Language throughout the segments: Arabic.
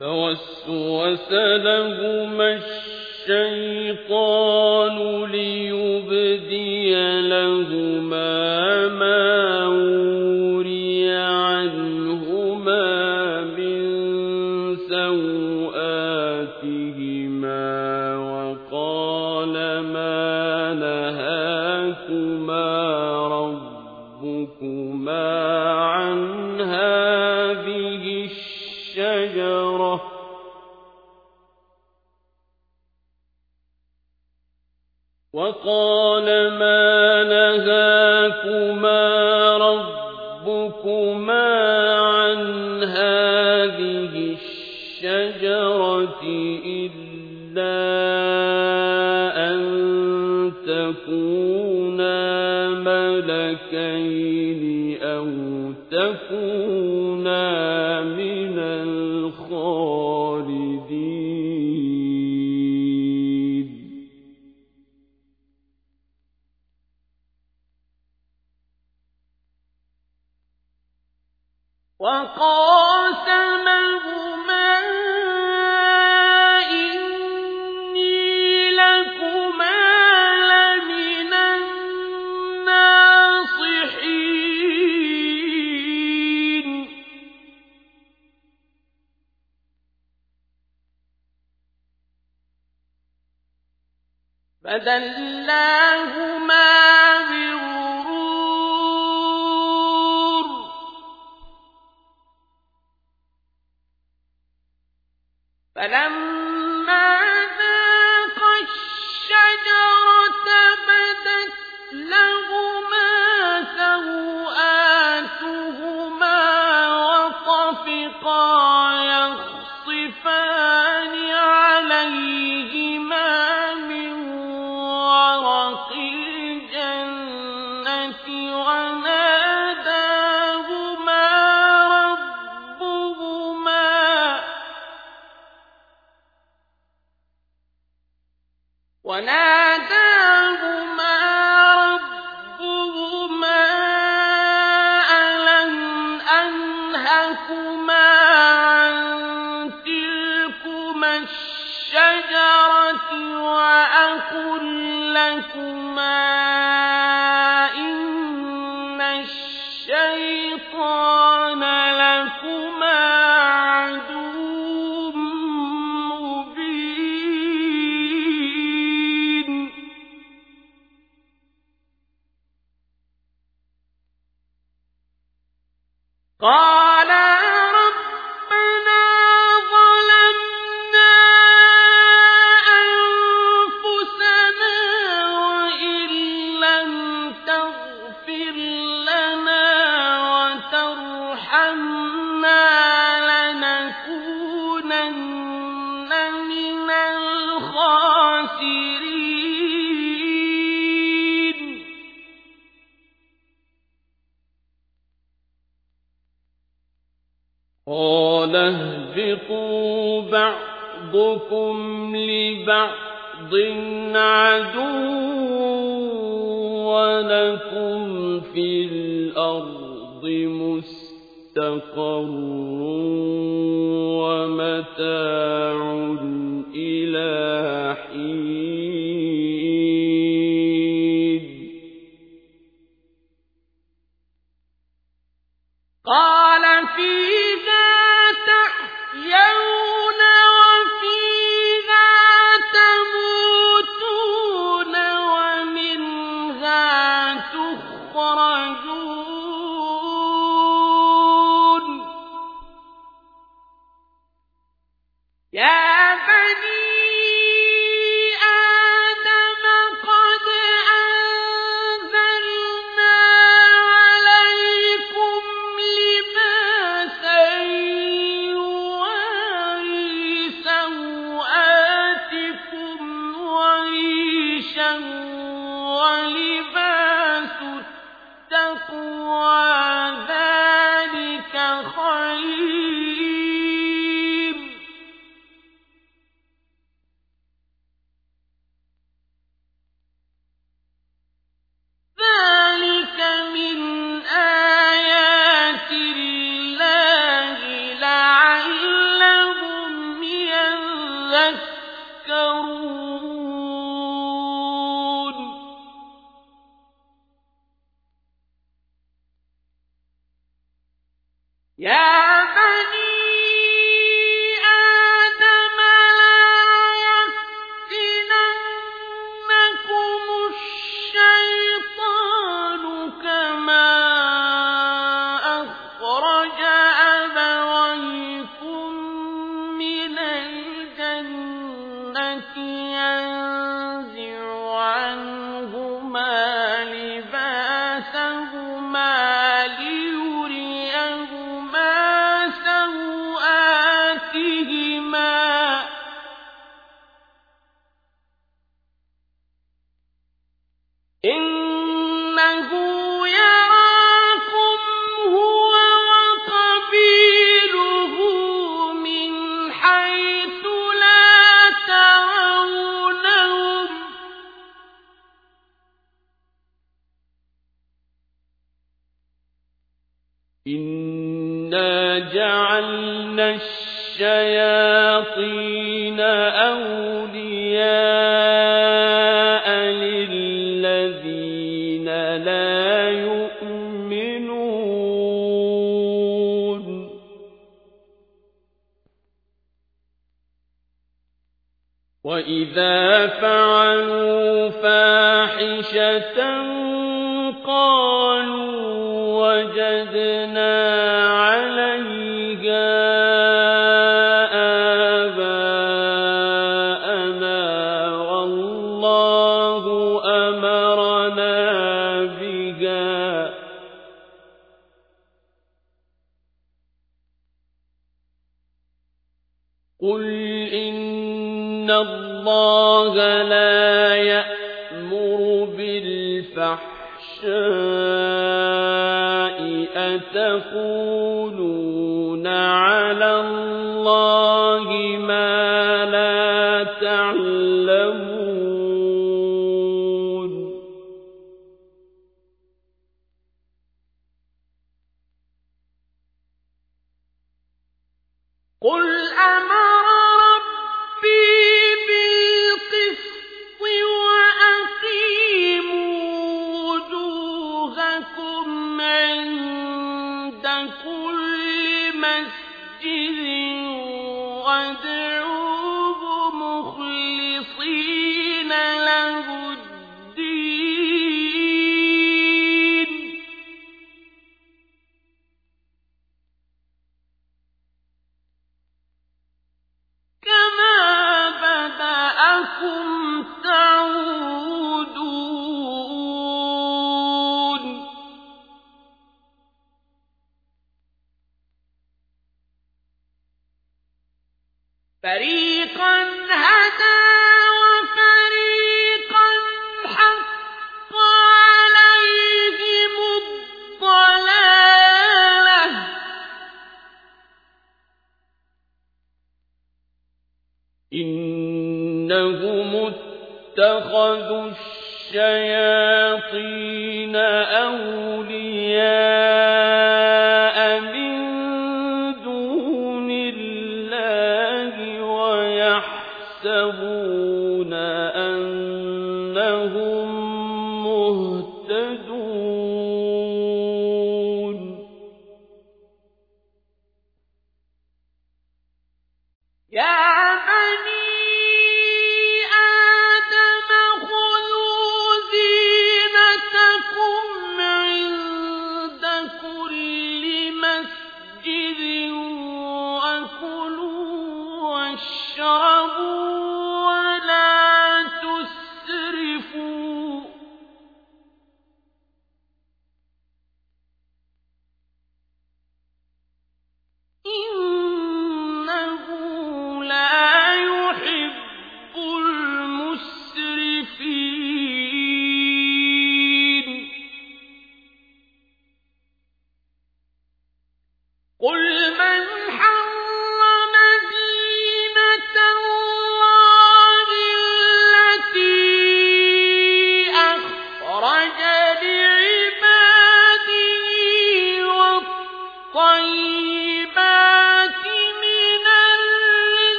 فوسوس لهما الشيطان ليبدي لهما قال ما نهاكما ربكما عن هذه الشجرة إلا أن تكونا ملكين أو تكونا بعضكم لبعض عدو ولكم في الأرض مستقر.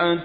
أنهم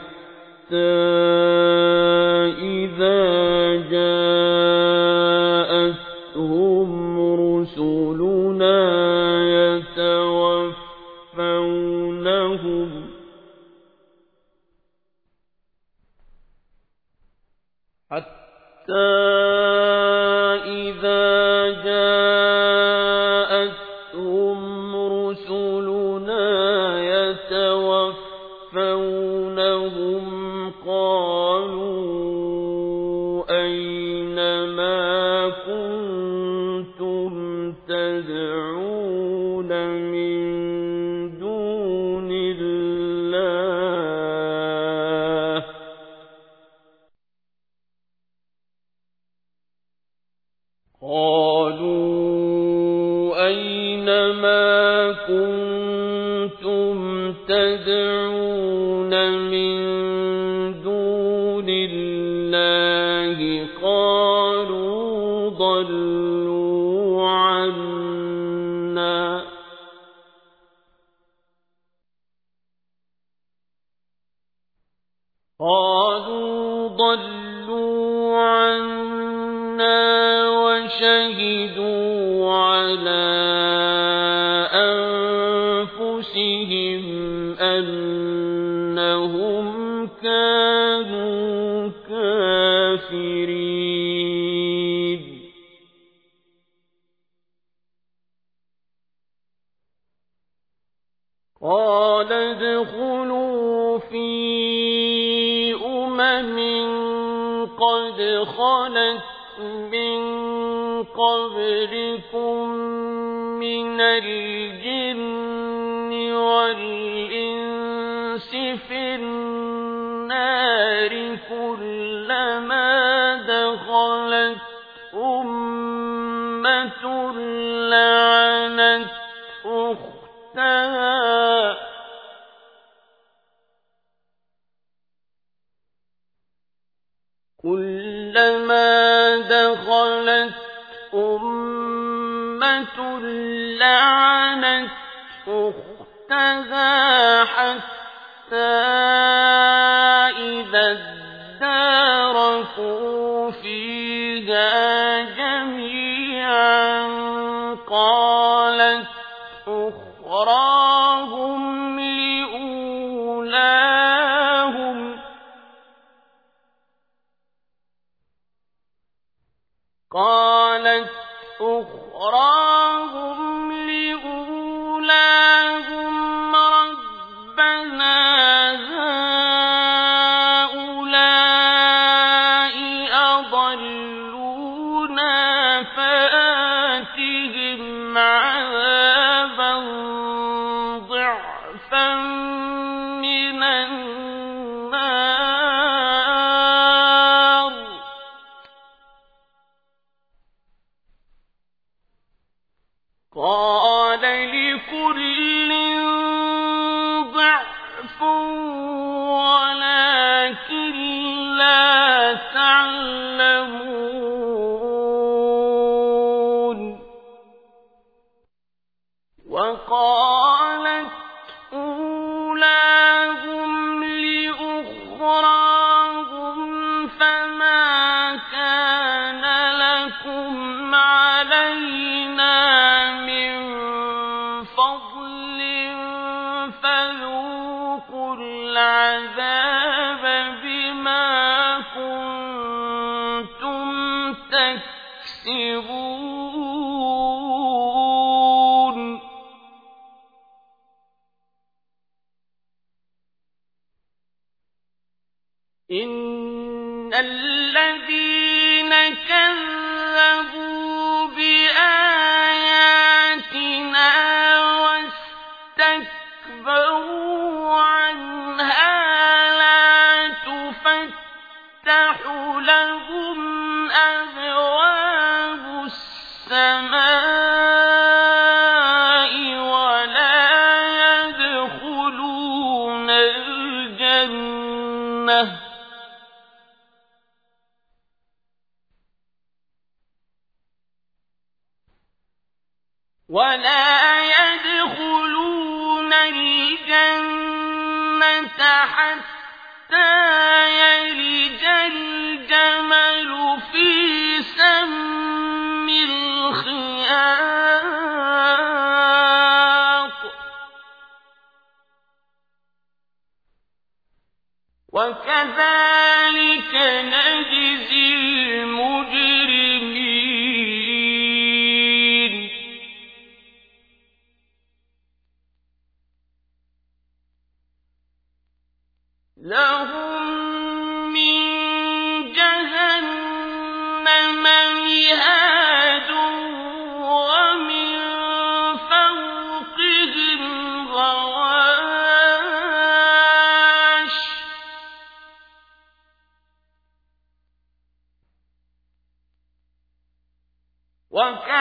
الجنة وكذلك نجزي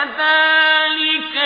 وكذلك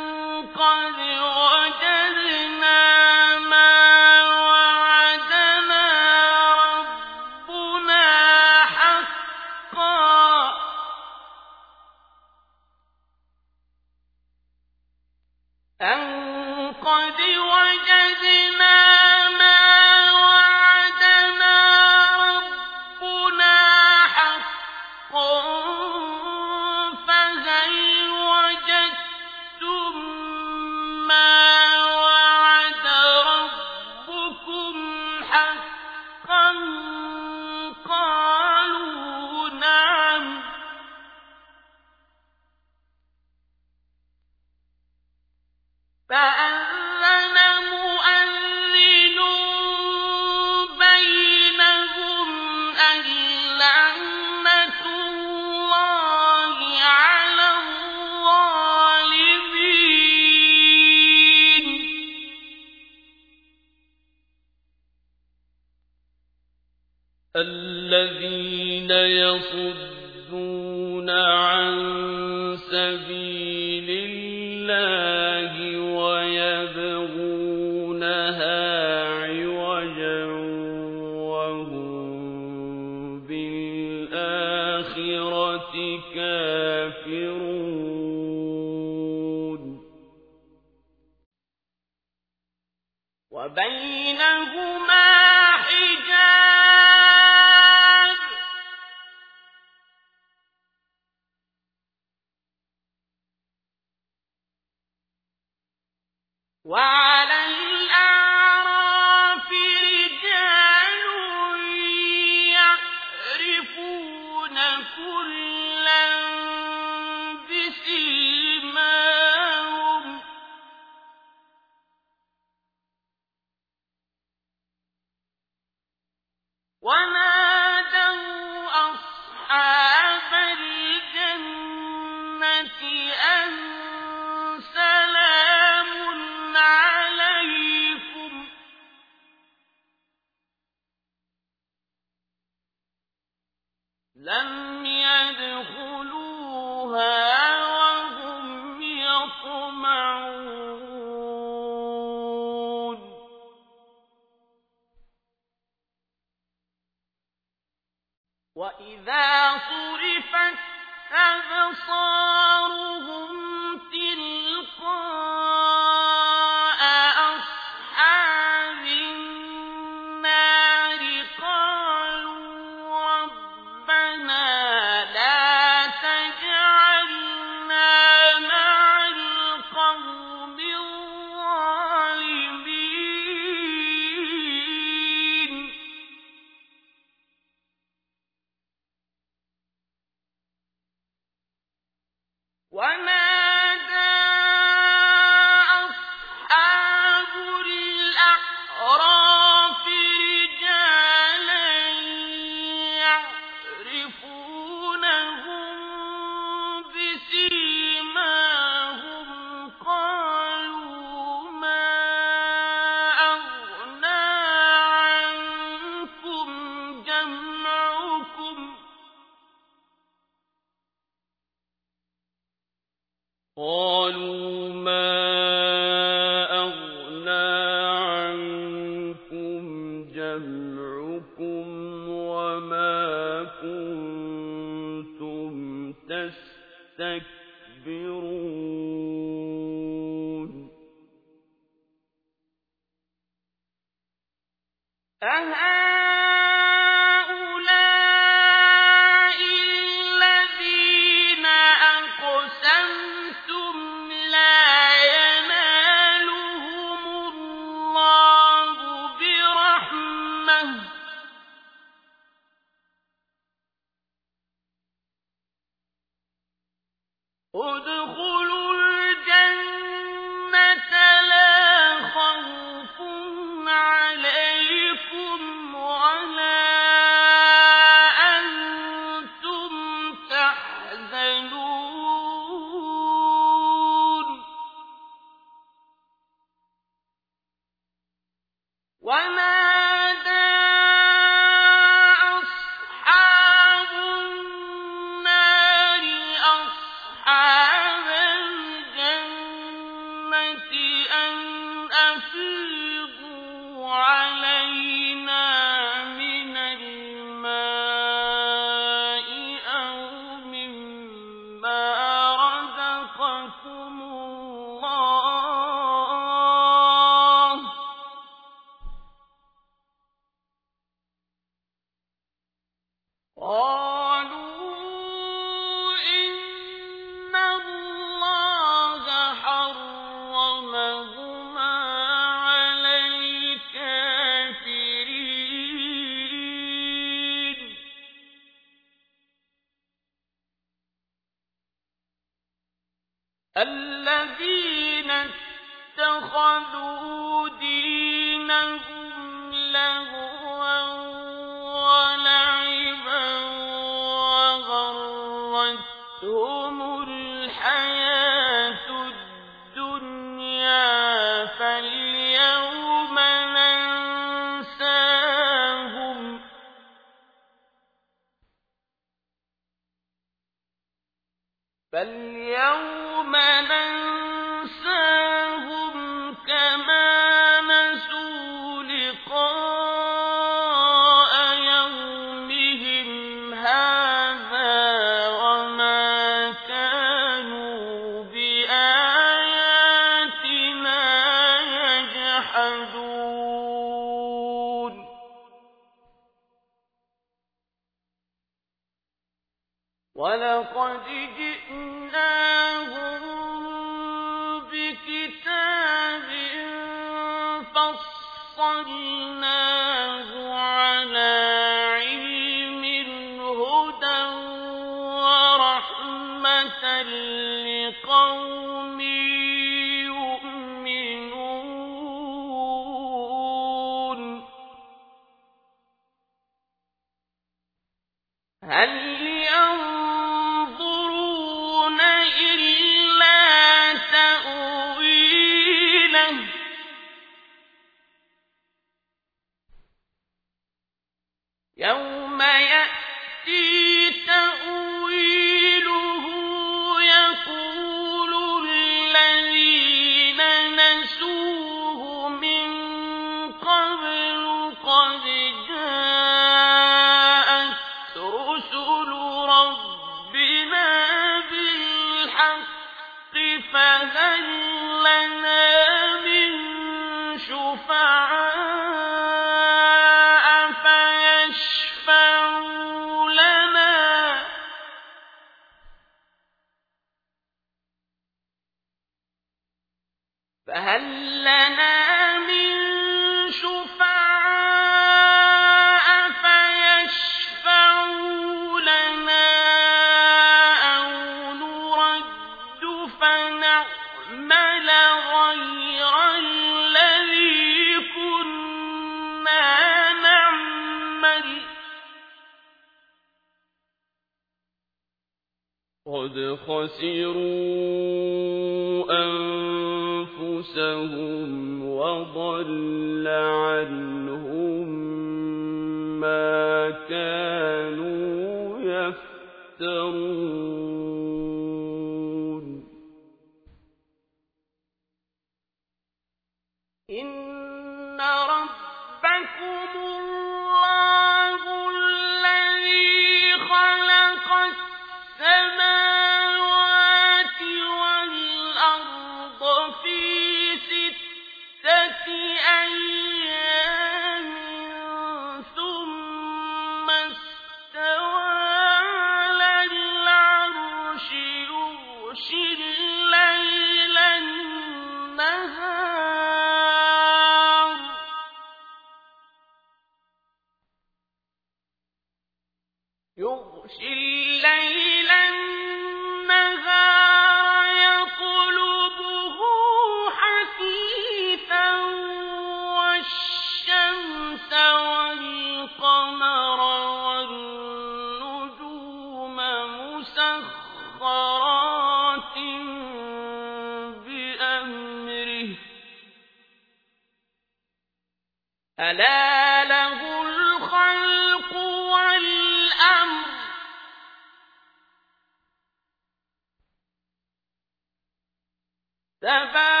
تبارك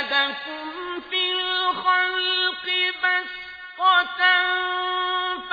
بسطة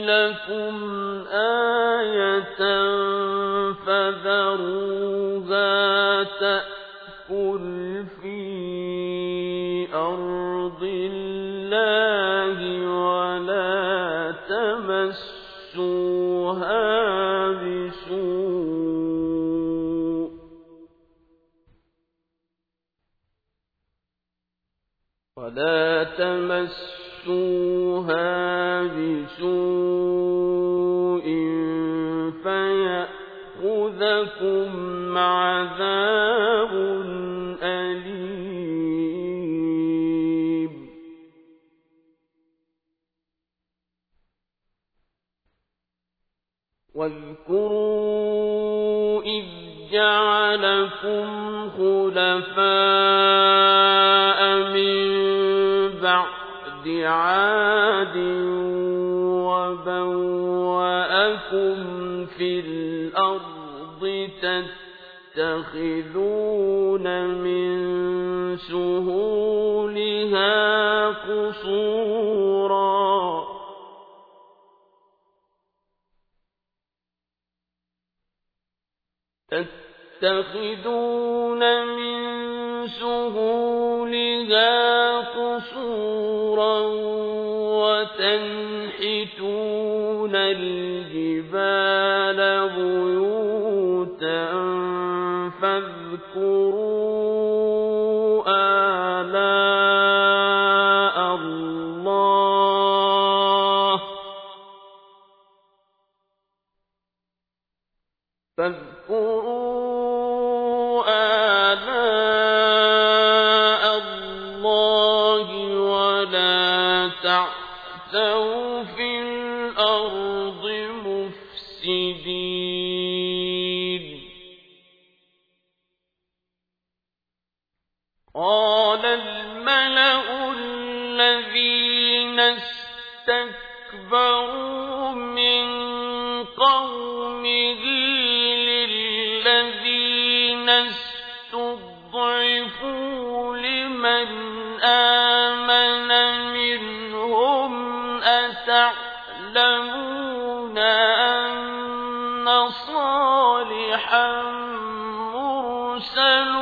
لَكُمْ آيَةً فَذَرُوهَا تَأْكُلْ فِي أَرْضِ اللَّهِ وَلَا تَمَسُّوهَا بِسُوءٍ. وَلَا تَمَسُّوهَا سوء فيأخذكم عذاب أليم. واذكروا إذ جعلكم خلفاء من بعد عاد وبوأكم في الأرض تتخذون من سهولها قصورا تتخذون من سهولها قصورا وتنحتون الْجِبَالَ بُيُوتًا فَاذْكُرُوا يعلمون أن صالحا مرسل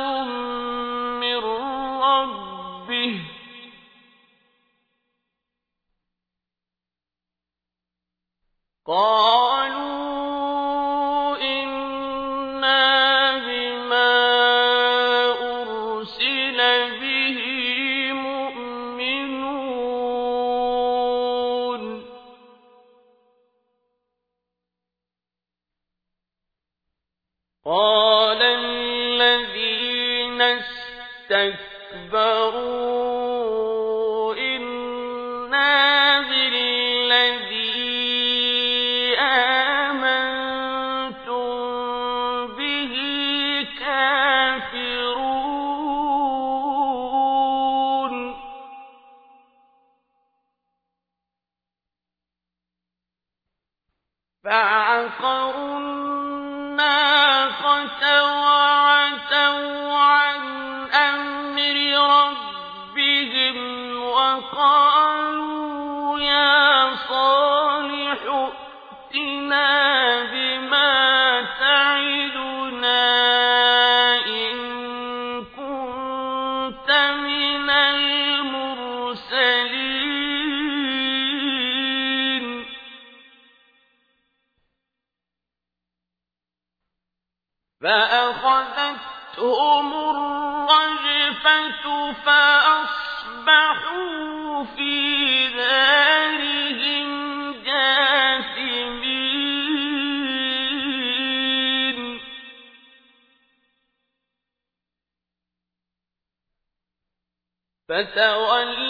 فَتَوَلَّىٰ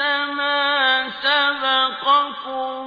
الْفَاحِشَةَ مَا سَبَقَكُم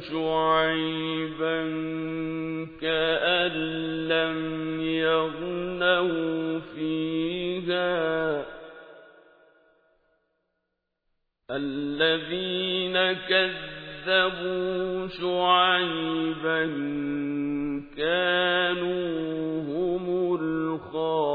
شعيبا كأن لم يغنوا فيها. الذين كذبوا شعيبا كانوا هم الخاسرين.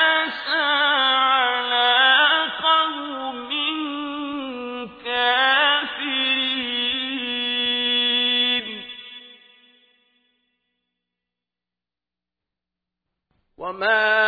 وما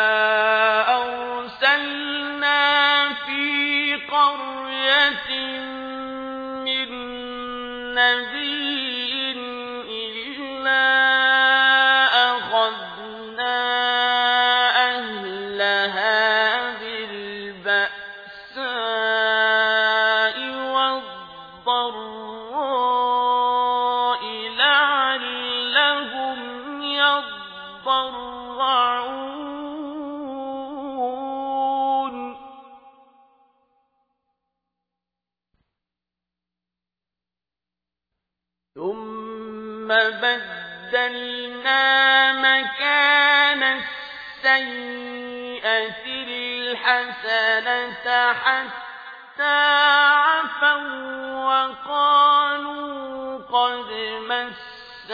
الحسنة حتى عفوا وقالوا قد مس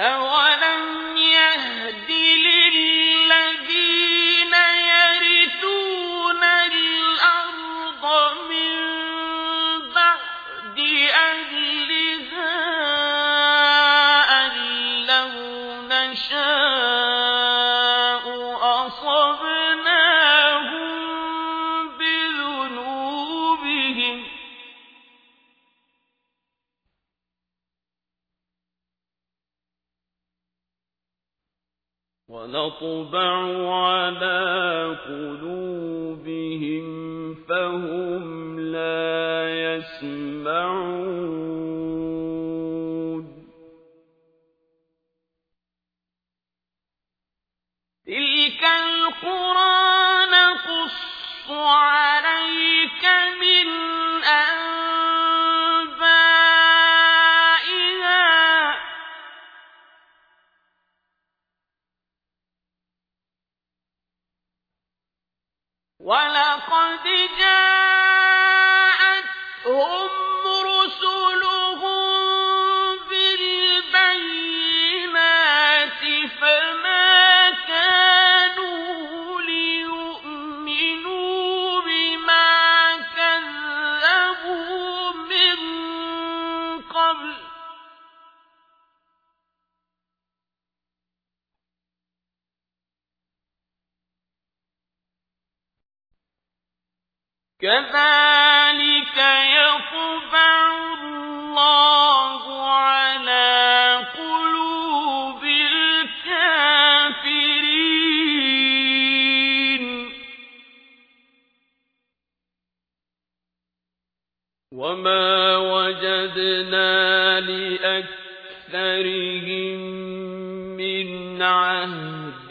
أَوَ نطبع على قلوبهم فهم لا يسمعون. تلك القرى نقص عليك من قد جاء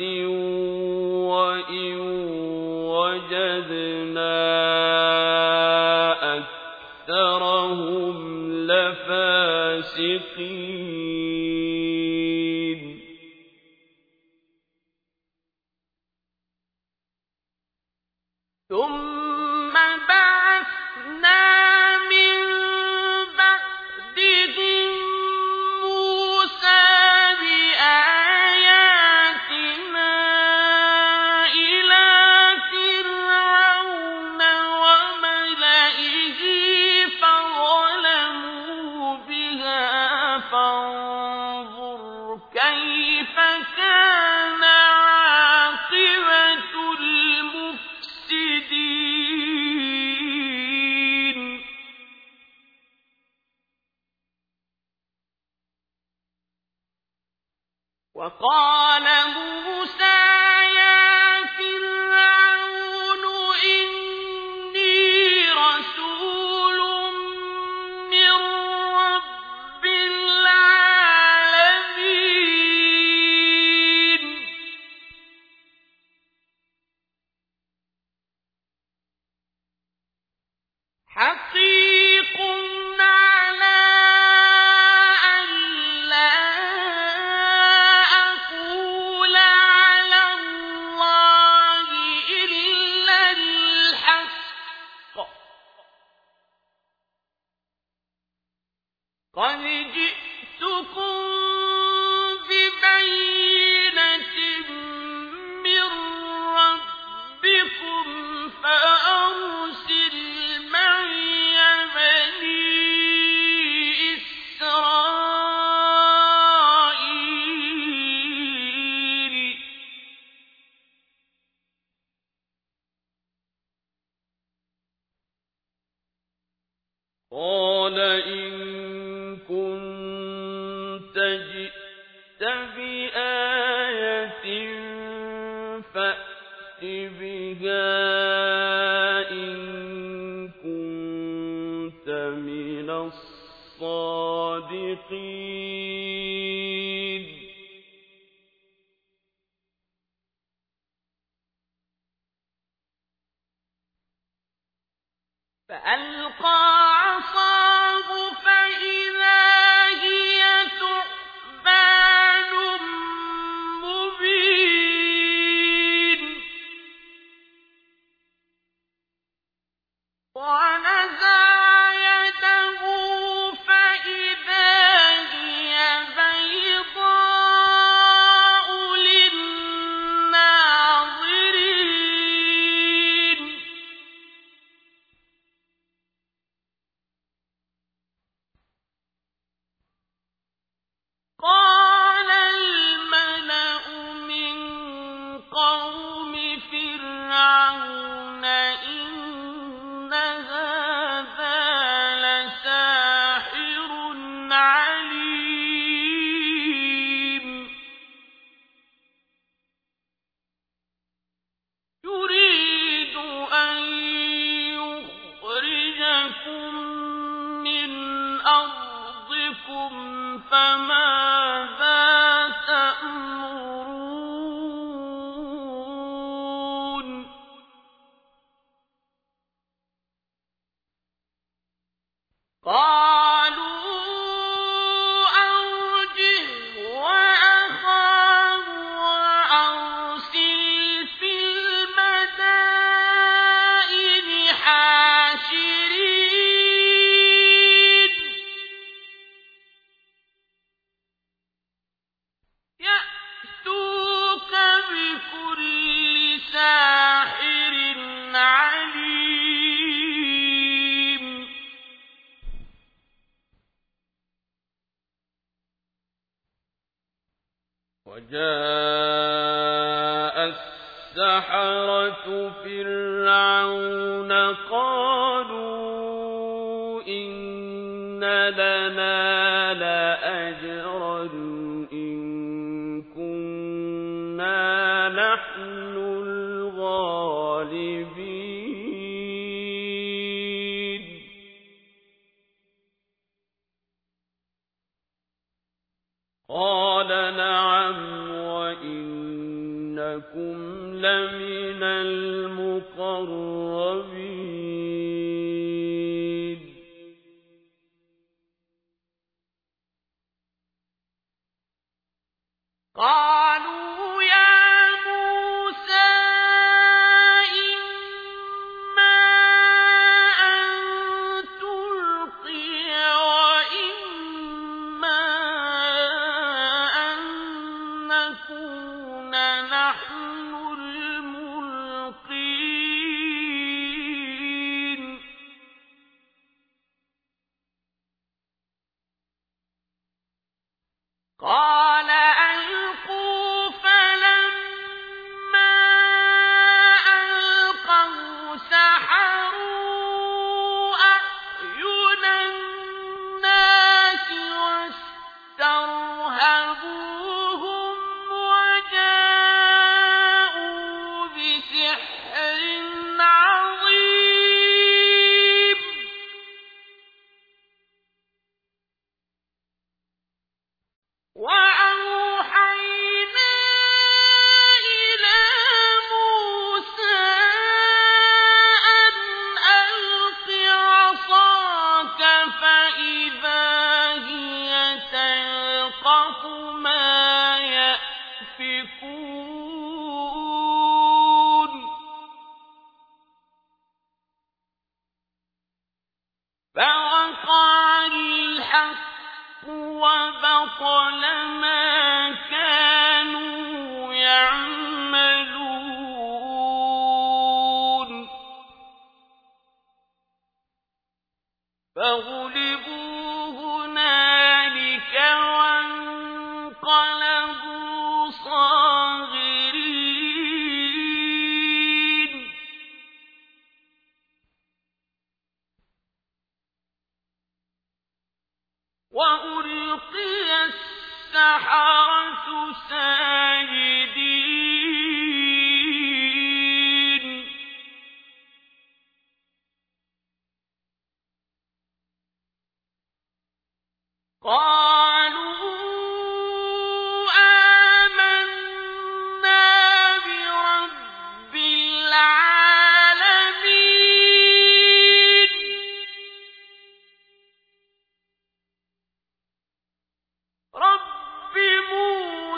وإن وجدنا أكثرهم لفاسقين.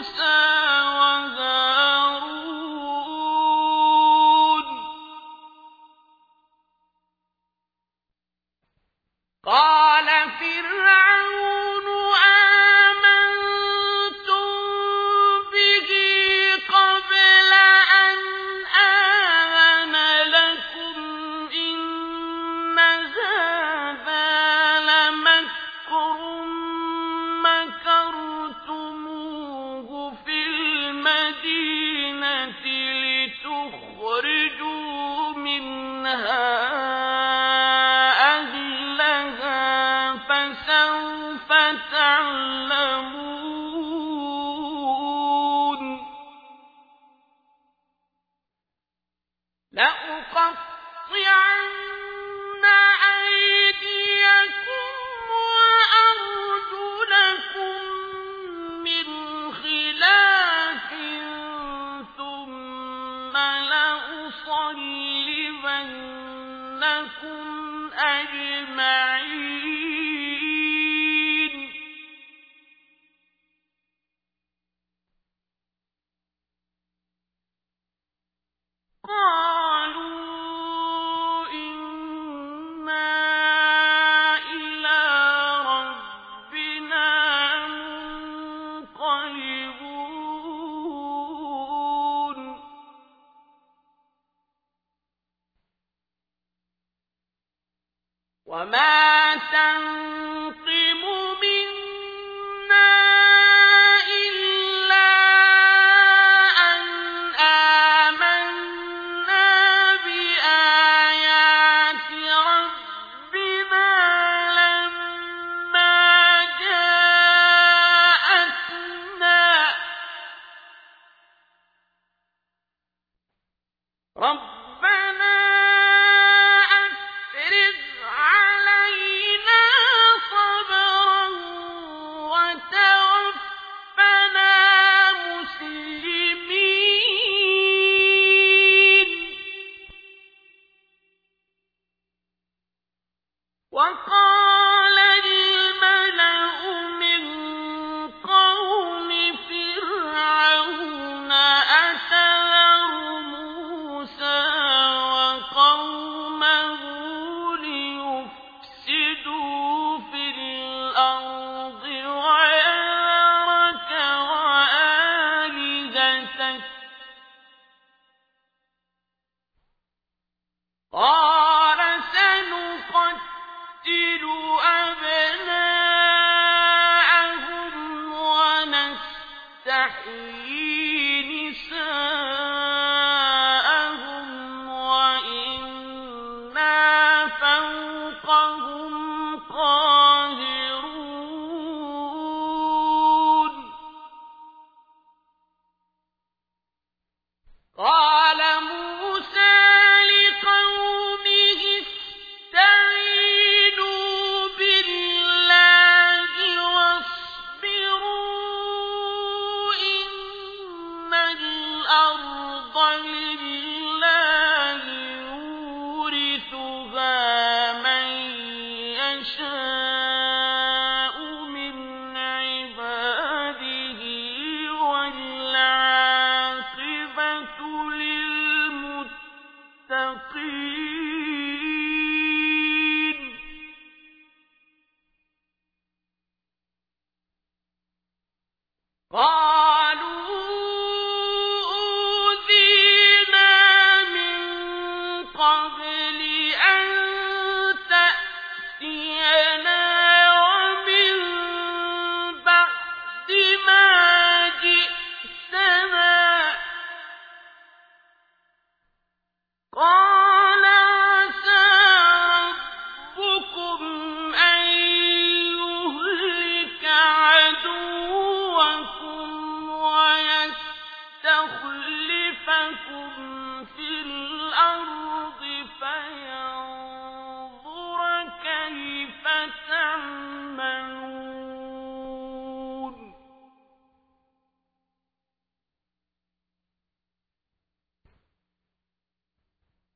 موسى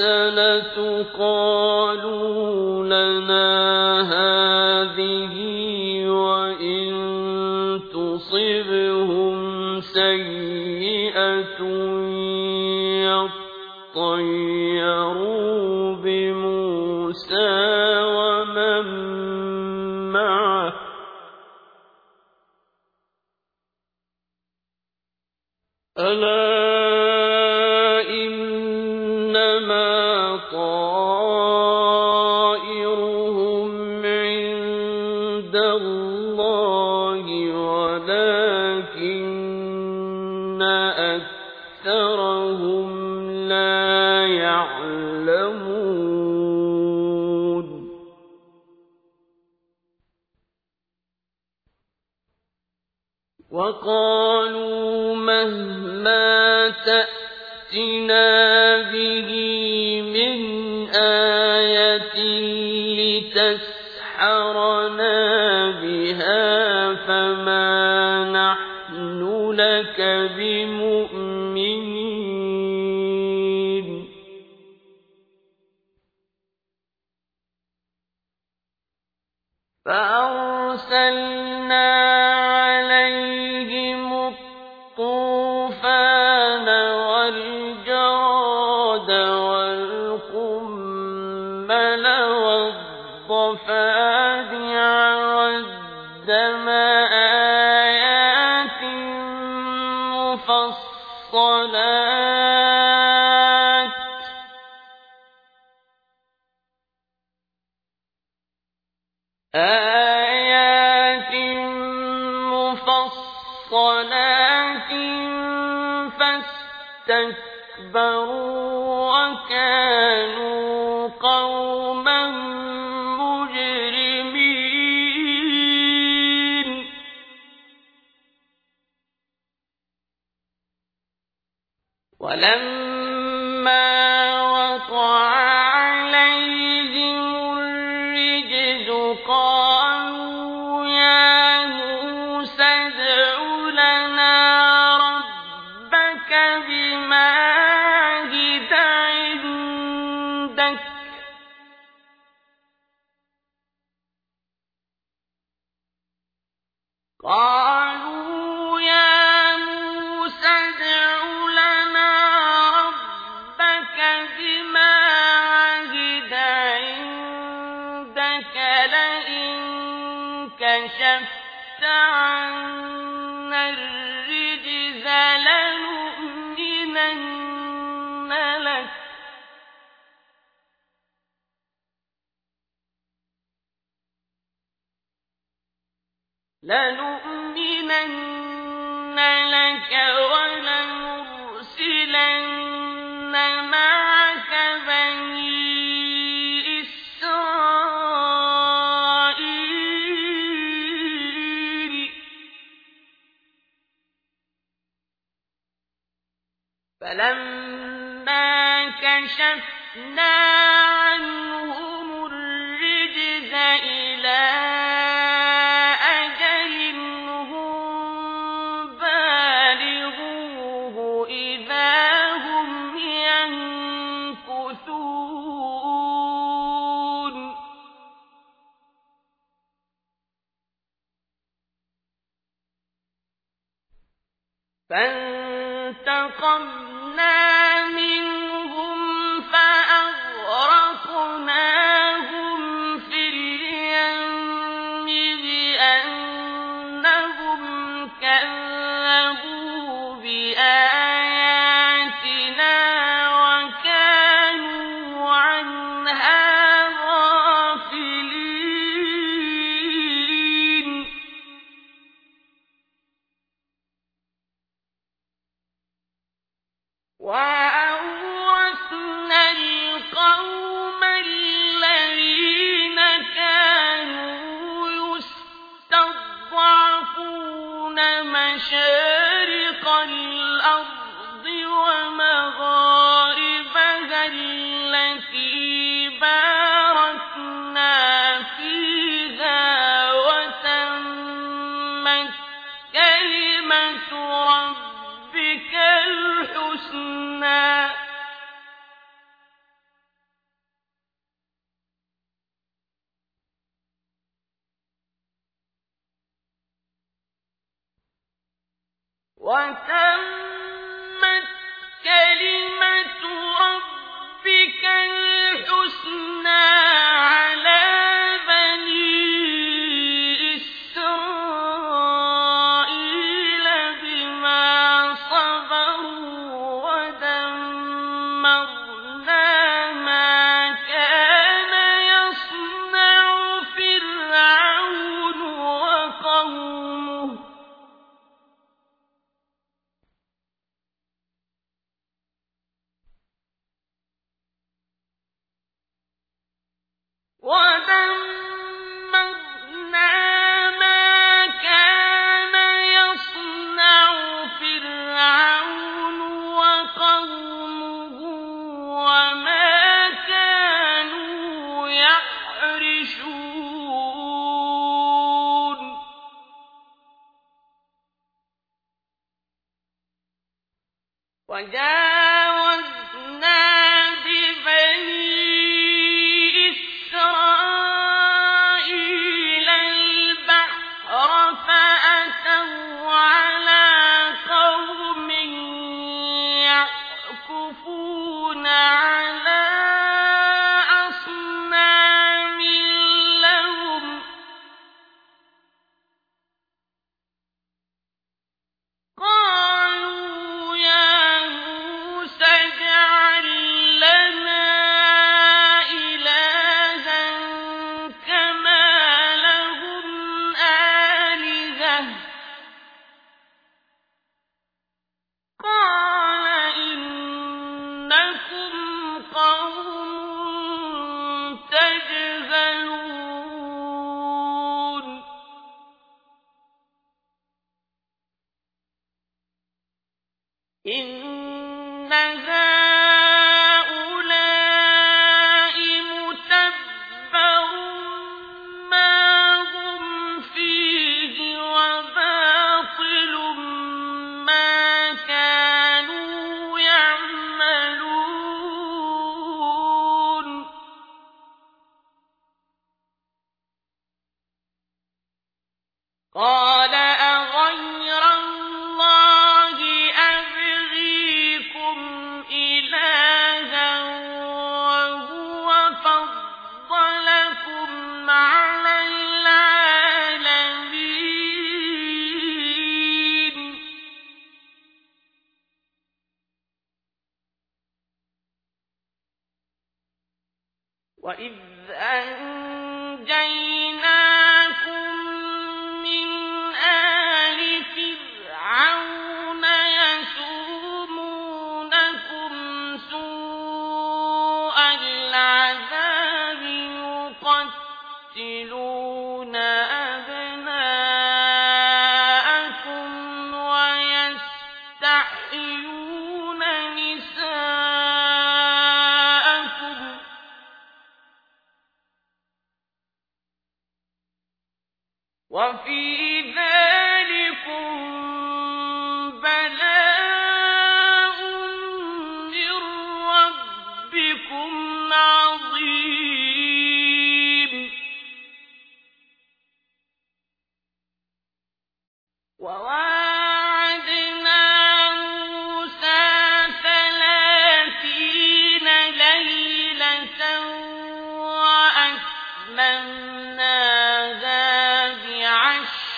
الحسنة قالوا لنا هذه وإن تصبهم سيئة يطيروا بموسى ومن معه ألا تَسْتَكْبِرُونَ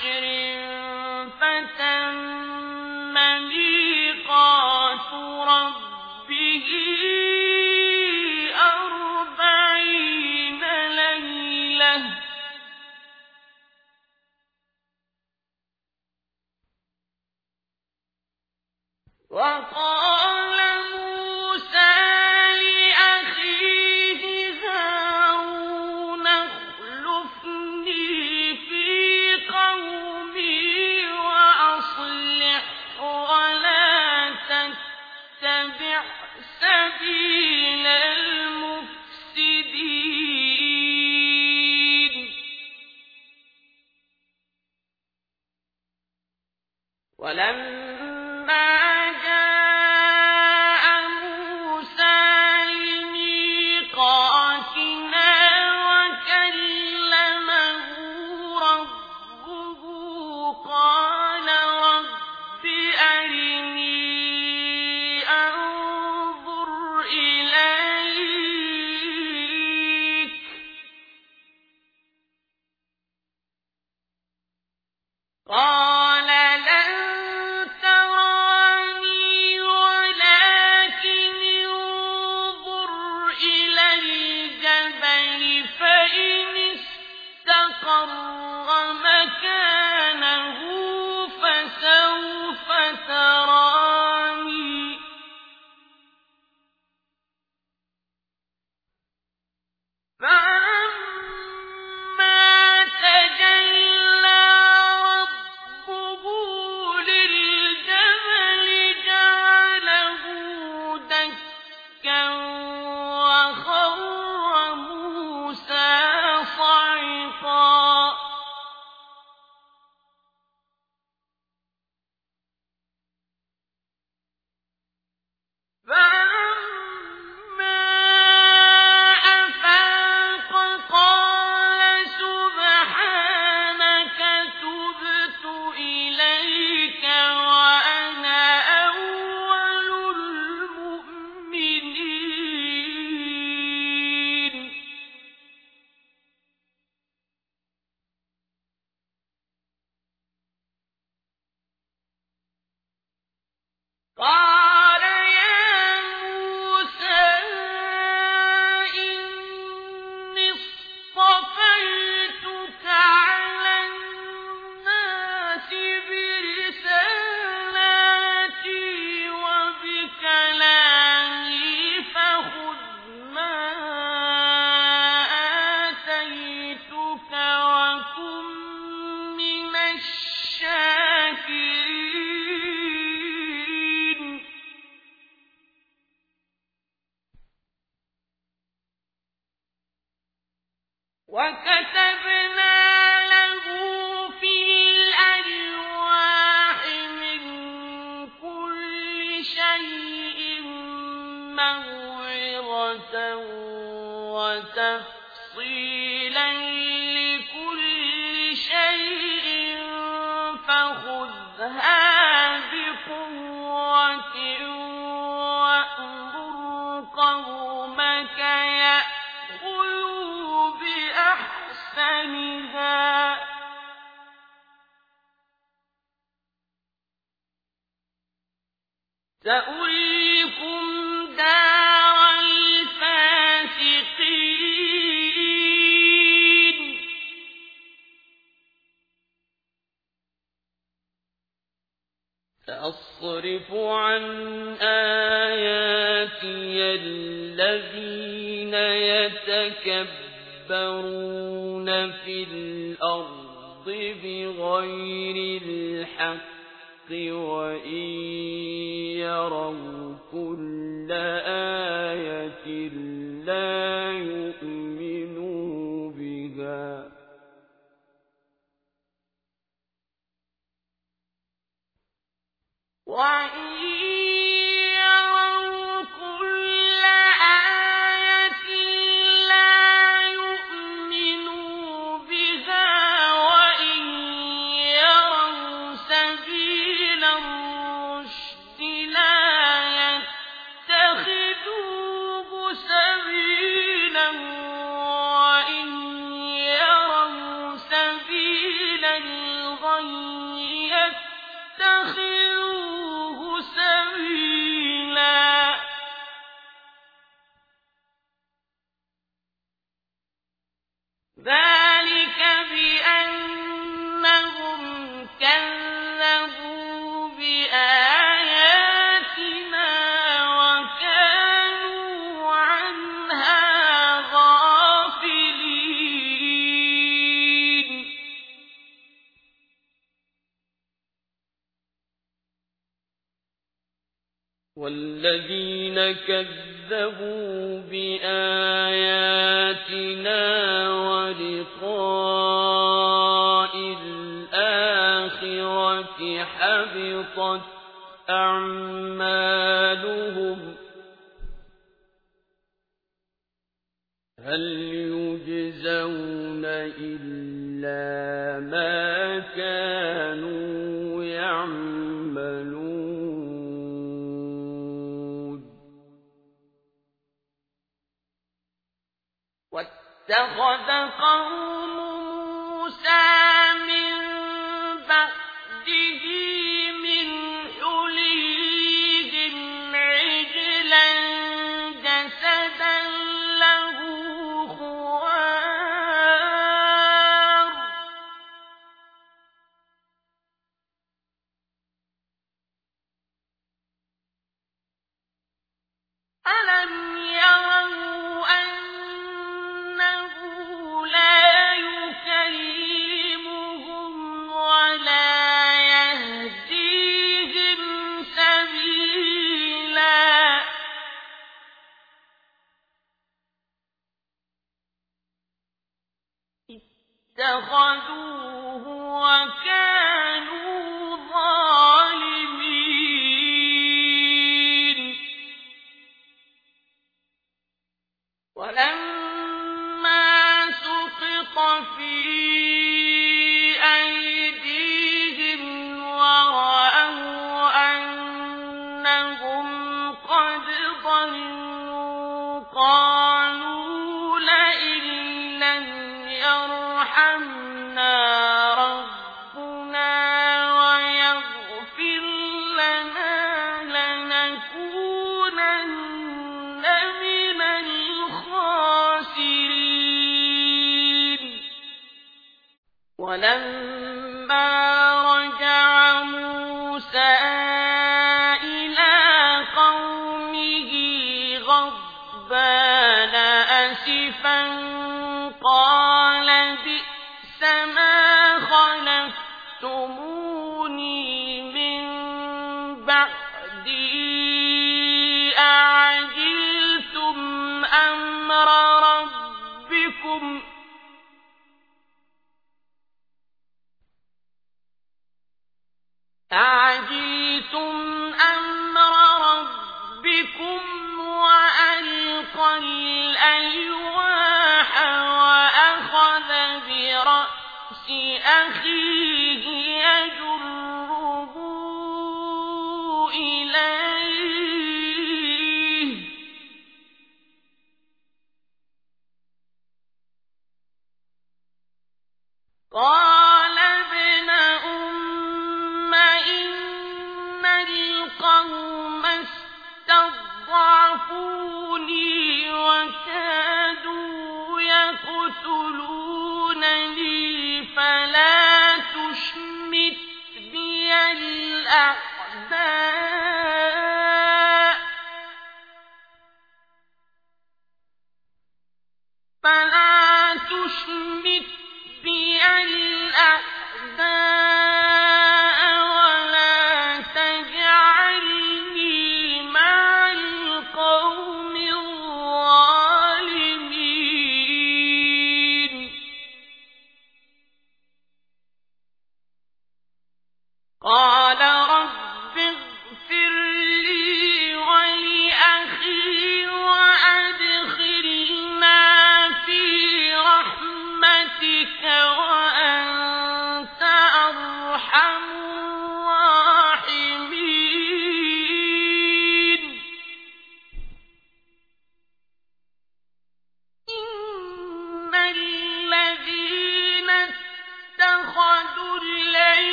بعشر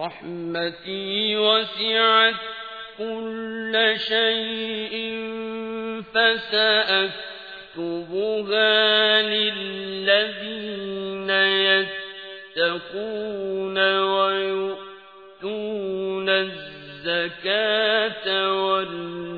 رحمتي وسعت كل شيء فسأكتبها للذين يتقون ويؤتون الزكاة والمسلمين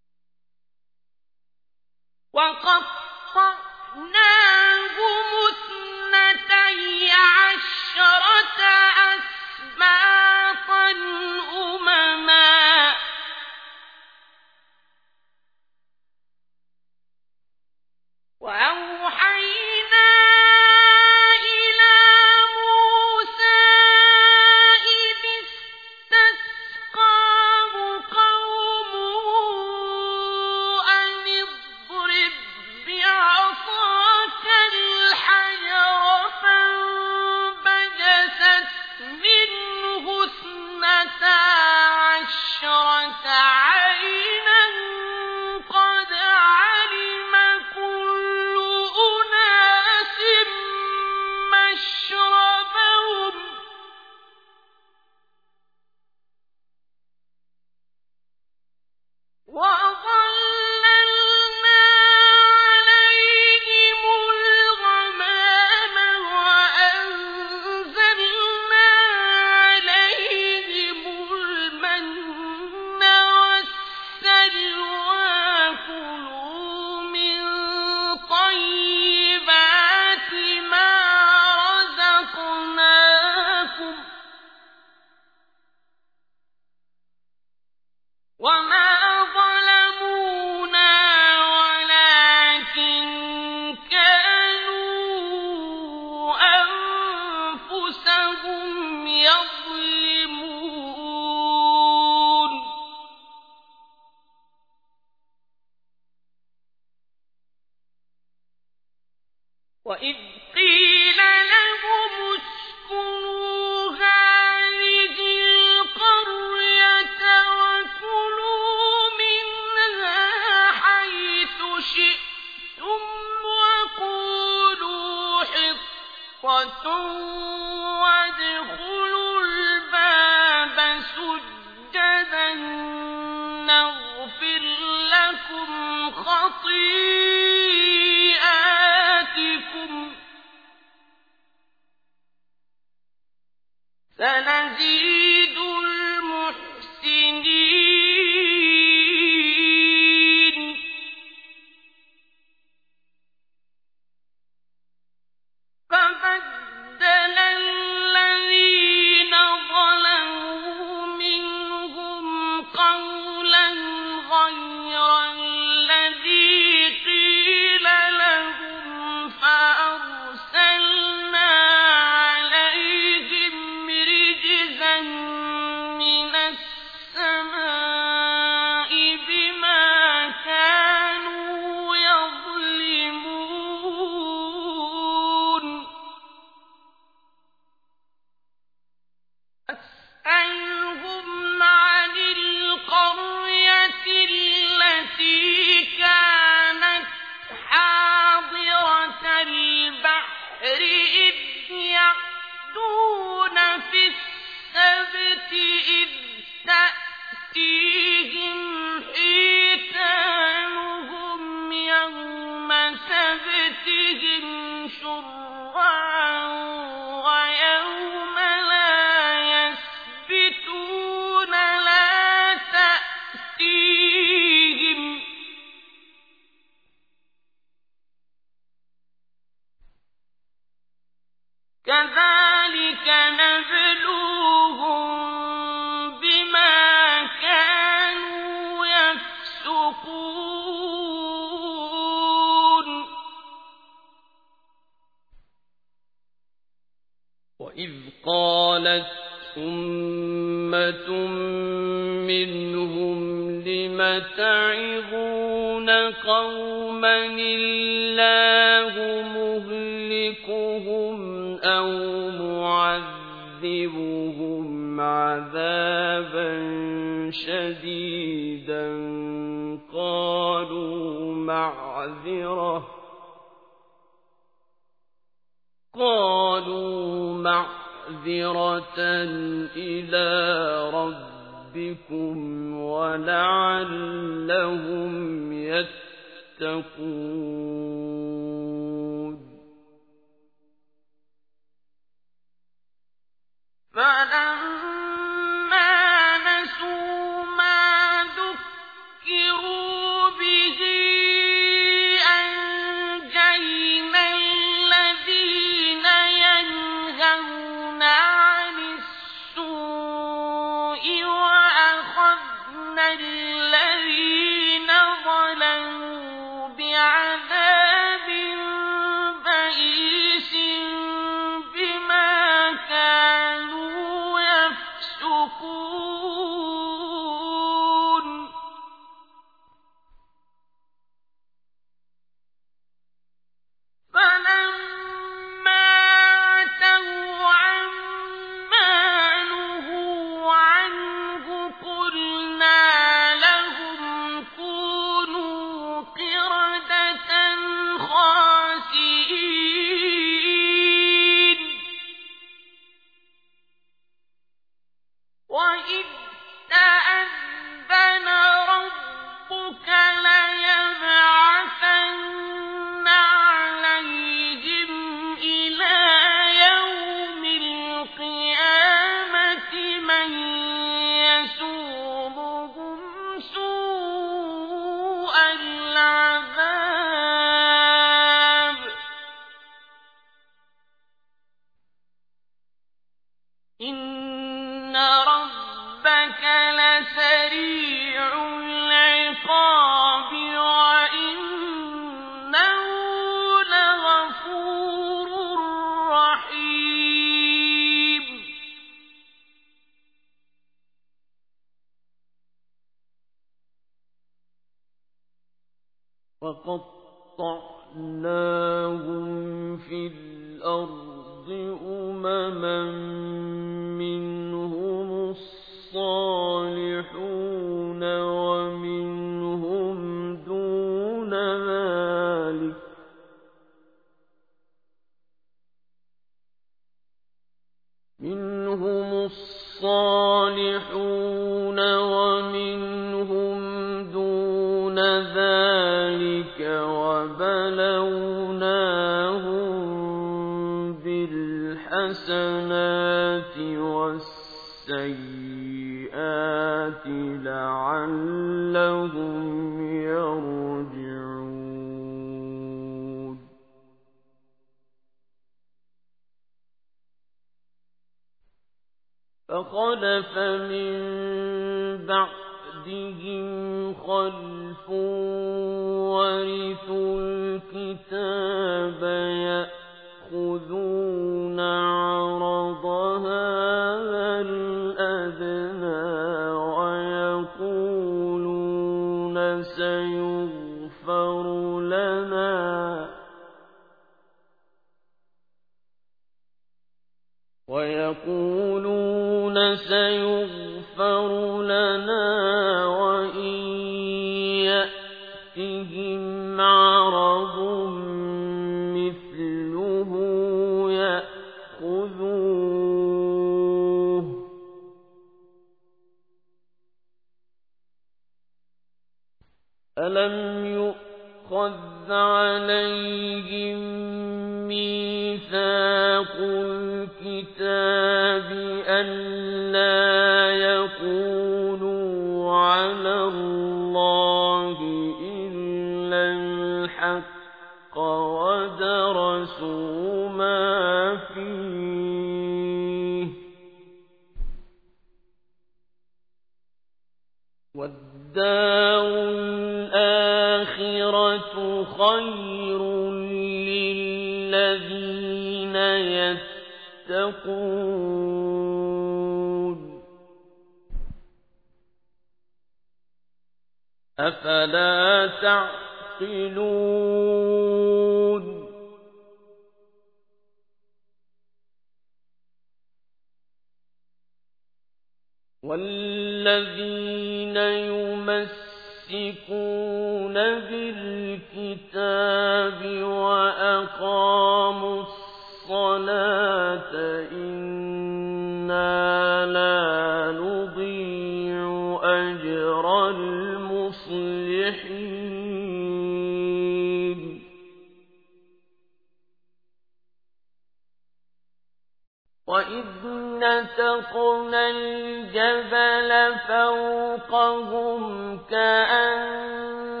وإذ نتقنا الجبل فوقهم كأنه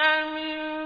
من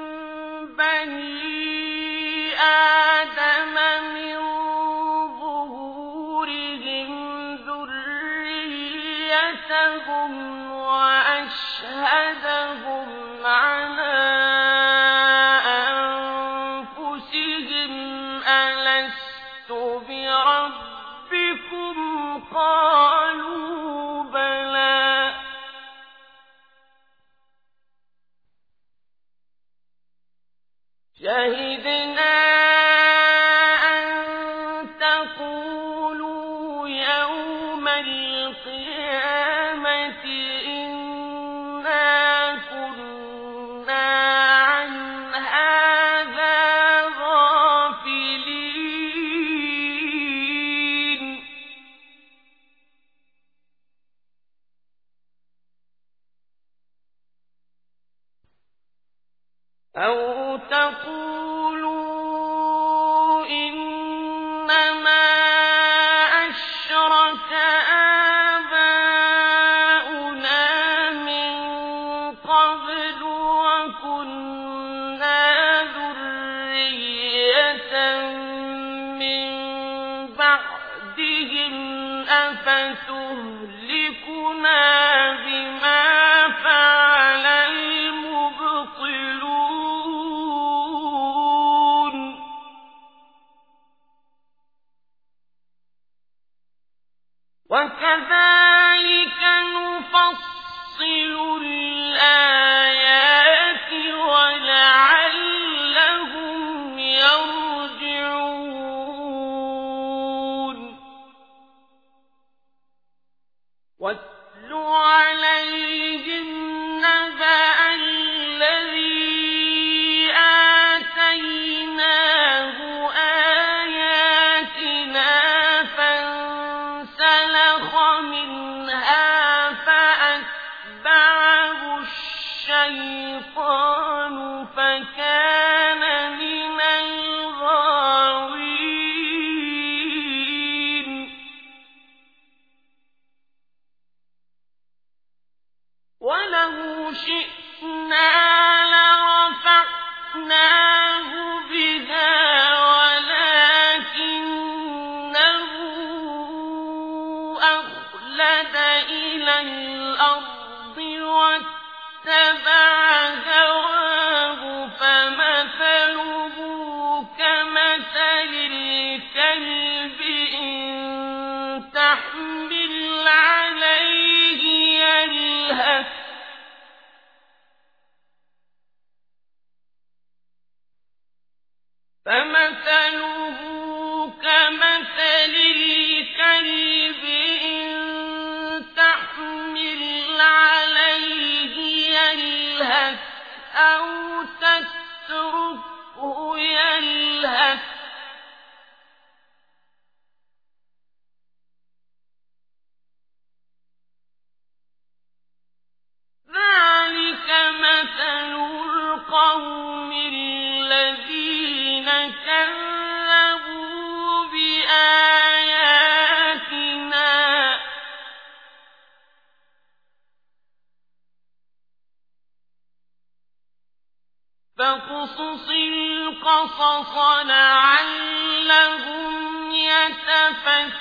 فاقصص القصص لعلهم يتفكرون.